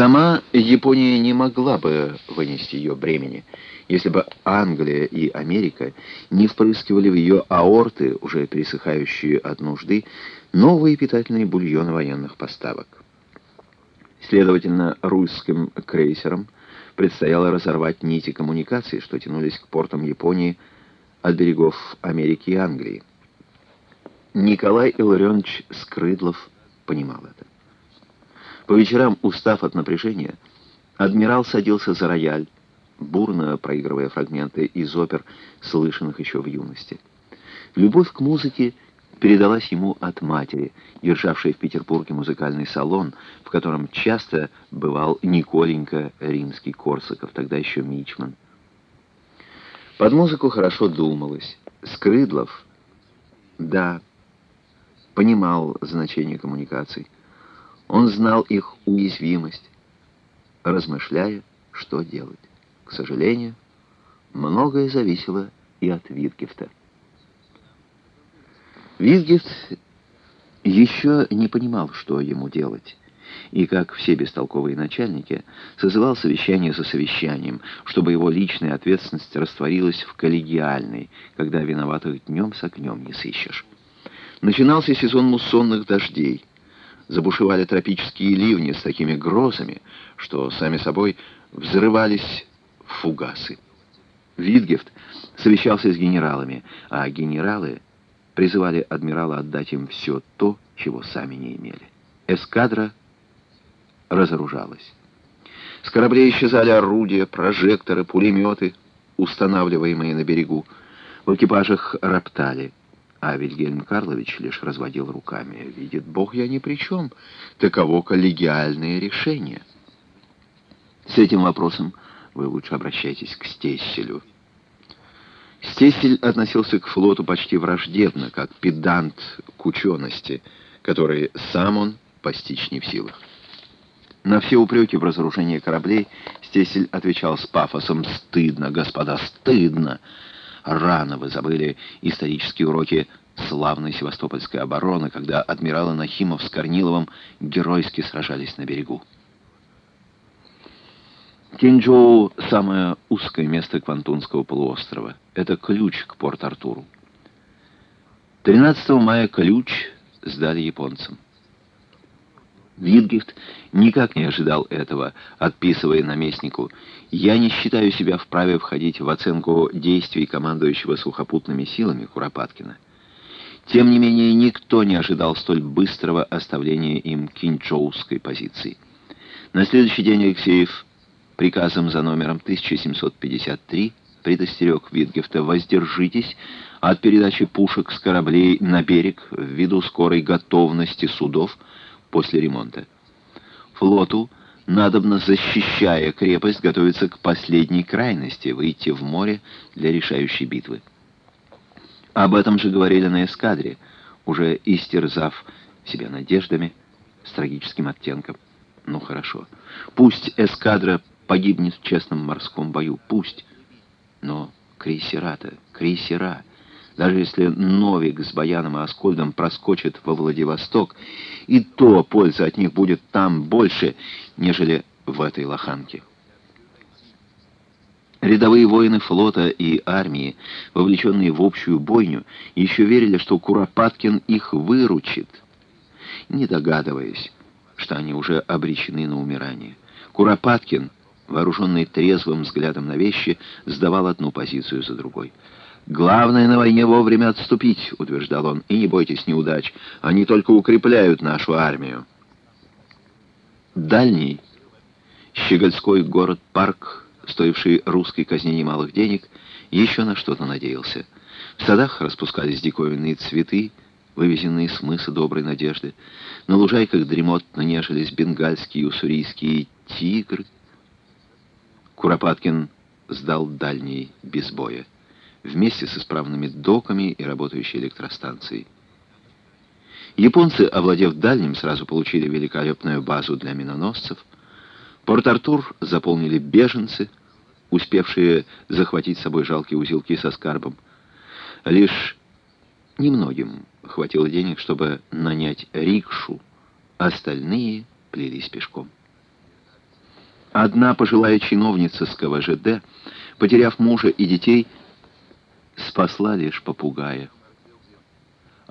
Сама Япония не могла бы вынести ее бремени, если бы Англия и Америка не впрыскивали в ее аорты, уже пересыхающие от нужды, новые питательные бульоны военных поставок. Следовательно, русским крейсерам предстояло разорвать нити коммуникаций, что тянулись к портам Японии от берегов Америки и Англии. Николай Илларионович Скрыдлов понимал это. По вечерам, устав от напряжения, адмирал садился за рояль, бурно проигрывая фрагменты из опер, слышанных еще в юности. Любовь к музыке передалась ему от матери, державшей в Петербурге музыкальный салон, в котором часто бывал Николенька Римский-Корсаков, тогда еще Мичман. Под музыку хорошо думалось. Скрыдлов, да, понимал значение коммуникаций. Он знал их уязвимость, размышляя, что делать. К сожалению, многое зависело и от Витгефта. Витгефт еще не понимал, что ему делать, и, как все бестолковые начальники, созывал совещание за совещанием, чтобы его личная ответственность растворилась в коллегиальной, когда виноватых днем с огнем не сыщешь. Начинался сезон муссонных дождей — забушевали тропические ливни с такими грозами, что сами собой взрывались фугасы. Витгефт совещался с генералами, а генералы призывали адмирала отдать им все то, чего сами не имели. Эскадра разоружалась. С кораблей исчезали орудия, прожекторы, пулеметы, устанавливаемые на берегу. В экипажах роптали — а Вильгельм Карлович лишь разводил руками. «Видит Бог, я ни при чем. Таково коллегиальное решение». С этим вопросом вы лучше обращайтесь к Стесселю. Стессель относился к флоту почти враждебно, как педант к учености, который сам он постичь не в силах. На все упреки в разрушении кораблей Стесель отвечал с пафосом «Стыдно, господа, стыдно!» Рано вы забыли исторические уроки славной севастопольской обороны, когда адмиралы Нахимов с Корниловым геройски сражались на берегу. Кинджоу — самое узкое место Квантунского полуострова. Это ключ к Порт-Артуру. 13 мая ключ сдали японцам. Витгефт никак не ожидал этого, отписывая наместнику. «Я не считаю себя вправе входить в оценку действий командующего сухопутными силами Куропаткина». Тем не менее, никто не ожидал столь быстрого оставления им кинчоуской позиции. На следующий день Алексеев приказом за номером 1753 предостерег Витгефта «Воздержитесь от передачи пушек с кораблей на берег ввиду скорой готовности судов, после ремонта. Флоту надобно, защищая крепость, готовиться к последней крайности, выйти в море для решающей битвы. Об этом же говорили на эскадре, уже истерзав себя надеждами с трагическим оттенком. Ну хорошо, пусть эскадра погибнет в честном морском бою, пусть, но крейсера-то, крейсера — даже если Новик с Баяном и Аскольдом проскочит во Владивосток, и то польза от них будет там больше, нежели в этой лоханке. Рядовые воины флота и армии, вовлеченные в общую бойню, еще верили, что Куропаткин их выручит, не догадываясь, что они уже обречены на умирание. Куропаткин, вооруженный трезвым взглядом на вещи, сдавал одну позицию за другой. «Главное на войне вовремя отступить», — утверждал он, — «и не бойтесь неудач, они только укрепляют нашу армию». Дальний, щегольской город-парк, стоивший русской казни немалых денег, еще на что-то надеялся. В садах распускались диковинные цветы, вывезенные с мыса доброй надежды. На лужайках дремотно нежились бенгальские и уссурийские тигры. Куропаткин сдал дальний без боя вместе с исправными доками и работающей электростанцией. Японцы, овладев дальним, сразу получили великолепную базу для миноносцев. Порт-Артур заполнили беженцы, успевшие захватить с собой жалкие узелки со скарбом. Лишь немногим хватило денег, чтобы нанять рикшу, остальные плелись пешком. Одна пожилая чиновница с КВЖД, потеряв мужа и детей, спасла лишь попугая.